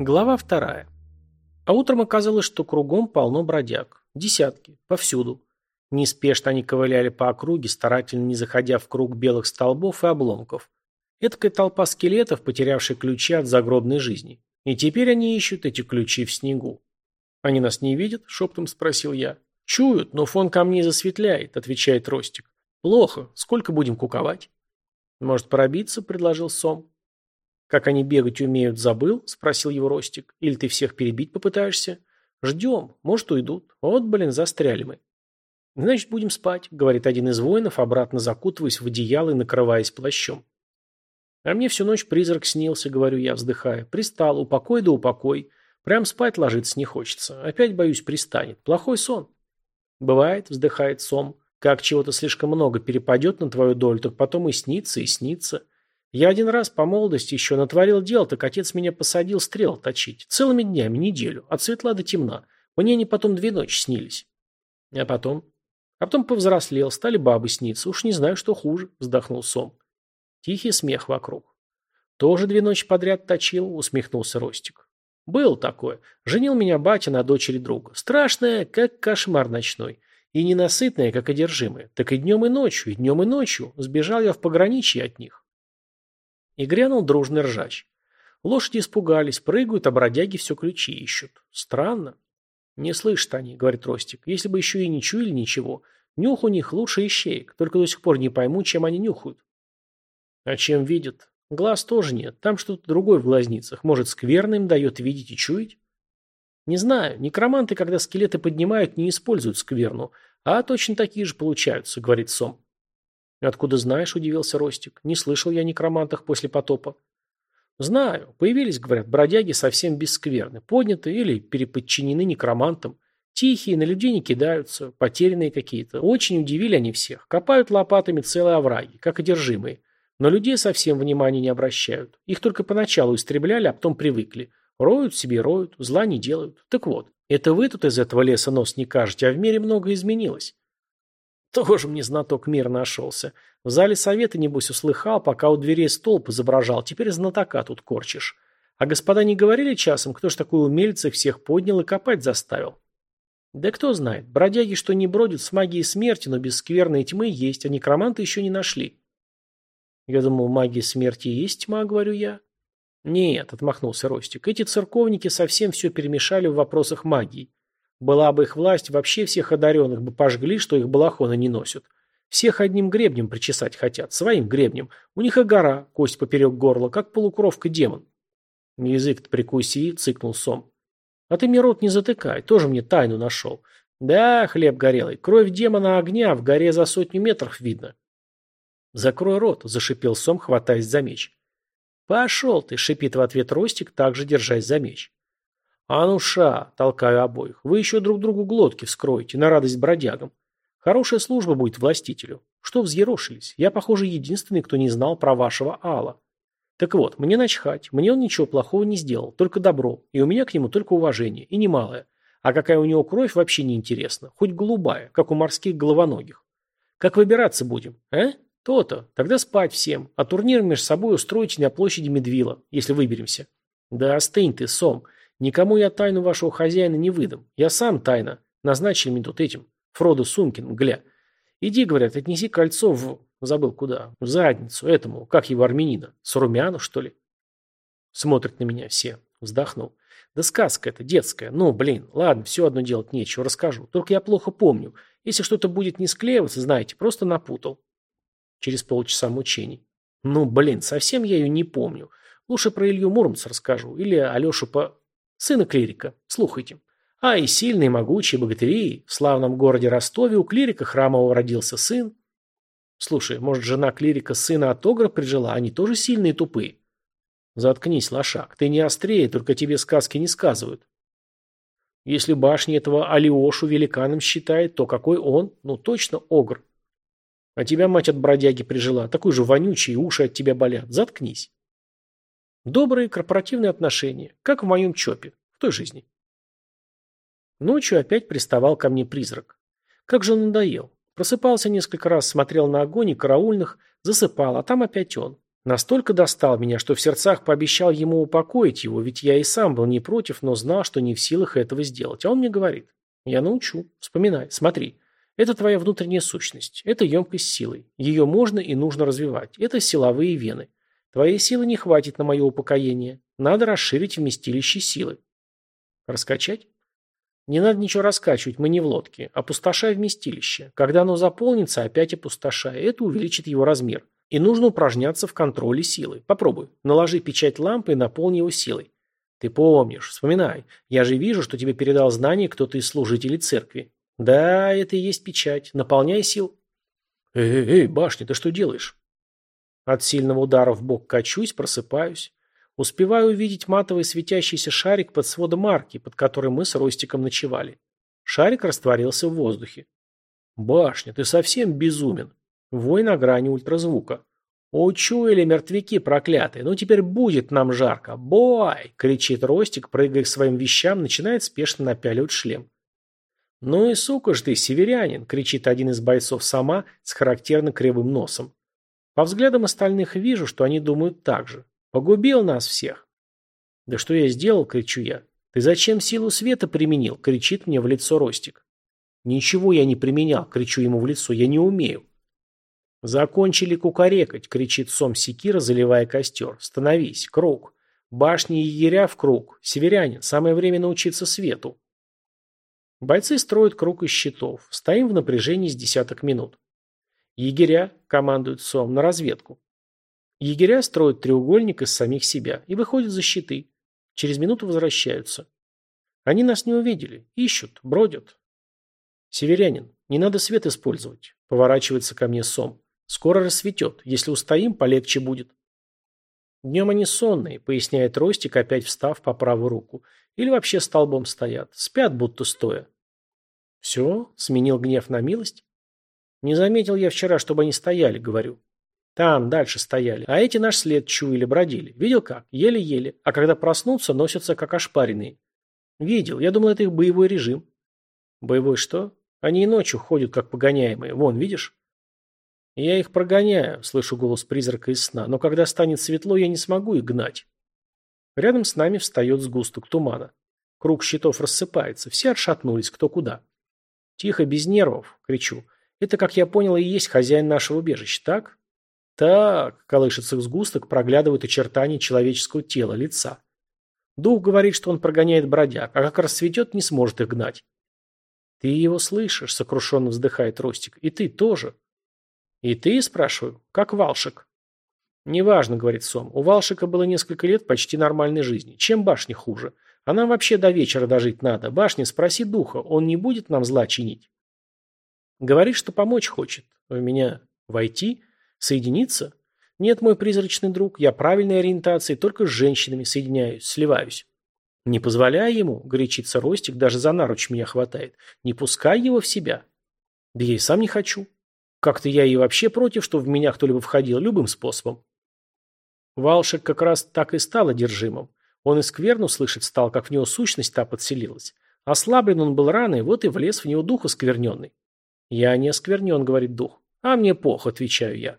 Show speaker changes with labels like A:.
A: Глава вторая. А утром оказалось, что кругом полно бродяг. Десятки. Повсюду. Неспешно они ковыляли по округе, старательно не заходя в круг белых столбов и обломков. Эдакая толпа скелетов, потерявших ключи от загробной жизни. И теперь они ищут эти ключи в снегу. «Они нас не видят?» – шептом спросил я. «Чуют, но фон камней засветляет», – отвечает Ростик. «Плохо. Сколько будем куковать?» «Может, пробиться?» – предложил Сом. «Как они бегать умеют, забыл?» – спросил его Ростик. «Или ты всех перебить попытаешься?» «Ждем. Может, уйдут. Вот, блин, застряли мы». «Значит, будем спать», — говорит один из воинов, обратно закутываясь в одеяло и накрываясь плащом. «А мне всю ночь призрак снился», — говорю я, вздыхая. «Пристал, упокой да упокой. Прям спать ложиться не хочется. Опять, боюсь, пристанет. Плохой сон». «Бывает», — вздыхает Сом. «Как чего-то слишком много перепадет на твою долю, так потом и снится, и снится. Я один раз по молодости еще натворил дел, так отец меня посадил стрел точить. Целыми днями, неделю, от светла до темна. Мне они потом две ночи снились. А потом? А потом повзрослел, стали бабы сниться. Уж не знаю, что хуже, вздохнул Сом. Тихий смех вокруг. Тоже две ночи подряд точил, усмехнулся Ростик. Был такое. Женил меня батя на дочери друга. Страшное, как кошмар ночной. И ненасытное, как одержимое. Так и днем, и ночью, и днем, и ночью. Сбежал я в пограничье от них. И грянул дружный ржач. Лошади испугались, прыгают, а бродяги все ключи ищут. Странно. Не слышат они, говорит Ростик. Если бы еще и не чуяли ничего. Нюх у них лучше ищеек. Только до сих пор не пойму, чем они нюхают. А чем видят? Глаз тоже нет. Там что-то другое в глазницах. Может, скверно им дает видеть и чуять? Не знаю. Некроманты, когда скелеты поднимают, не используют скверну. А точно такие же получаются, говорит Сом. «Откуда знаешь?» – удивился Ростик. «Не слышал я о некромантах после потопа». «Знаю. Появились, говорят, бродяги совсем бесскверны, подняты или переподчинены некромантам. Тихие, на людей не кидаются, потерянные какие-то. Очень удивили они всех. Копают лопатами целые овраги, как одержимые. Но людей совсем внимания не обращают. Их только поначалу истребляли, а потом привыкли. Роют себе, роют, зла не делают. Так вот, это вы тут из этого леса нос не кажете, а в мире многое изменилось. Тоже мне знаток мир нашелся. В зале совета, небось, услыхал, пока у дверей столб изображал. Теперь знатока тут корчишь. А господа не говорили часом, кто ж такой умельц всех поднял и копать заставил? Да кто знает. Бродяги, что не бродят с магией смерти, но без скверной тьмы есть, а некроманты еще не нашли. Я думал, магия смерти есть тьма, говорю я. Нет, отмахнулся Ростик. Эти церковники совсем все перемешали в вопросах магии. Была бы их власть, вообще всех одаренных бы пожгли, что их балахоны не носят. Всех одним гребнем причесать хотят, своим гребнем. У них и гора, кость поперек горла, как полукровка демон. Язык-то прикуси, цыкнул Сом. А ты мне рот не затыкай, тоже мне тайну нашел. Да, хлеб горелый, кровь демона огня в горе за сотню метров видно. Закрой рот, зашипел Сом, хватаясь за меч. Пошел ты, шипит в ответ Ростик, также держась за меч. «А ну ша!» – толкаю обоих. «Вы еще друг другу глотки вскроете, на радость бродягам. Хорошая служба будет властителю. Что взъерошились? Я, похоже, единственный, кто не знал про вашего Алла. Так вот, мне начхать, мне он ничего плохого не сделал, только добро, и у меня к нему только уважение, и немалое. А какая у него кровь, вообще не интересно, хоть голубая, как у морских головоногих. Как выбираться будем, а? То-то, тогда спать всем, а турнир между собой устроите на площади Медвила, если выберемся. Да остынь ты, Сом, Никому я тайну вашего хозяина не выдам. Я сам тайно. Назначили мне тут этим. Фродо Сумкин, гля. Иди, говорят, отнеси кольцо в... Забыл куда. В задницу этому, как его армянина. Сурумяну, что ли? Смотрят на меня все. Вздохнул. Да сказка это, детская. Ну, блин, ладно, все одно делать нечего, расскажу. Только я плохо помню. Если что-то будет не склеиваться, знаете, просто напутал. Через полчаса мучений. Ну, блин, совсем я ее не помню. Лучше про Илью Муромца расскажу. Или Алешу по сына клирика. Слухайте. А и сильные, могучие богатыри. В славном городе Ростове у клирика храмового родился сын. Слушай, может, жена клирика сына от огра прижила, они тоже сильные и тупые? Заткнись, лошак, ты не острее, только тебе сказки не сказывают. Если башни этого Алиошу великаном считает, то какой он? Ну, точно огр. А тебя мать от бродяги прижила, такой же вонючий, уши от тебя болят. Заткнись. Добрые корпоративные отношения, как в моем ЧОПе, в той жизни. Ночью опять приставал ко мне призрак. Как же он надоел. Просыпался несколько раз, смотрел на огонь и караульных, засыпал, а там опять он. Настолько достал меня, что в сердцах пообещал ему упокоить его, ведь я и сам был не против, но знал, что не в силах этого сделать. А он мне говорит, я научу, вспоминай, смотри, это твоя внутренняя сущность, это емкость силой. Ее можно и нужно развивать. Это силовые вены. Твоей силы не хватит на мое упокоение. Надо расширить вместилище силы. Раскачать? Не надо ничего раскачивать, мы не в лодке. Опустошай вместилище. Когда оно заполнится, опять опустошай. Это увеличит его размер. И нужно упражняться в контроле силы. Попробуй. Наложи печать лампы и наполни его силой. Ты помнишь, вспоминай. Я же вижу, что тебе передал знание кто-то из служителей церкви. Да, это и есть печать. Наполняй сил. Эй, эй, башня, ты что делаешь? От сильного удара в бок качусь, просыпаюсь. Успеваю увидеть матовый светящийся шарик под сводом арки, под которой мы с Ростиком ночевали. Шарик растворился в воздухе. «Башня, ты совсем безумен!» Вой на грани ультразвука. «Учуяли мертвяки проклятые, ну теперь будет нам жарко! Бой!» — кричит Ростик, прыгая к своим вещам, начинает спешно напяливать шлем. «Ну и сука ж ты, северянин!» — кричит один из бойцов сама с характерно кривым носом. По взглядам остальных вижу, что они думают так же. Погубил нас всех. «Да что я сделал?» — кричу я. «Ты зачем силу света применил?» — кричит мне в лицо Ростик. «Ничего я не применял», — кричу ему в лицо. «Я не умею». «Закончили кукарекать!» — кричит Сом Секира, заливая костер. «Становись! Круг! Башни и егеря в круг! Северянин! Самое время научиться свету!» Бойцы строят круг из щитов. Стоим в напряжении с десяток минут. Егеря, командует Сом, на разведку. Егеря строят треугольник из самих себя и выходят за щиты. Через минуту возвращаются. Они нас не увидели. Ищут, бродят. Северянин, не надо свет использовать. Поворачивается ко мне Сом. Скоро рассветет. Если устоим, полегче будет. Днем они сонные, поясняет Ростик, опять встав по правую руку. Или вообще столбом стоят. Спят, будто стоя. Все, сменил гнев на милость. Не заметил я вчера, чтобы они стояли, говорю. Там, дальше стояли. А эти наш след чуяли, бродили. Видел как? Еле-еле. А когда проснутся, носятся как ошпаренные. Видел. Я думал, это их боевой режим. Боевой что? Они и ночью ходят, как погоняемые. Вон, видишь? Я их прогоняю, слышу голос призрака из сна. Но когда станет светло, я не смогу их гнать. Рядом с нами встает сгусток тумана. Круг щитов рассыпается. Все отшатнулись, кто куда. Тихо, без нервов, кричу. Это, как я понял, и есть хозяин нашего убежища, так? Так, колышется сгусток, проглядывают очертания человеческого тела, лица. Дух говорит, что он прогоняет бродяг, а как расцветет, не сможет их гнать. Ты его слышишь, сокрушенно вздыхает Ростик. И ты тоже. И ты, спрашиваю, как Валшик? Неважно, говорит Сом. У Валшика было несколько лет почти нормальной жизни. Чем башня хуже? А нам вообще до вечера дожить надо. Башня, спроси духа, он не будет нам зла чинить. Говорит, что помочь хочет. В меня войти? Соединиться? Нет, мой призрачный друг, я правильной ориентации, только с женщинами соединяюсь, сливаюсь. Не позволяй ему, горячится Ростик, даже за наруч меня хватает. Не пускай его в себя. Да я и сам не хочу. Как-то я и вообще против, что в меня кто-либо входил, любым способом. Валшик как раз так и стал одержимым. Он и скверну слышать стал, как в него сущность та подселилась. Ослаблен он был рано, вот и влез в него дух оскверненный. «Я не осквернен», — говорит дух. «А мне пох», — отвечаю я.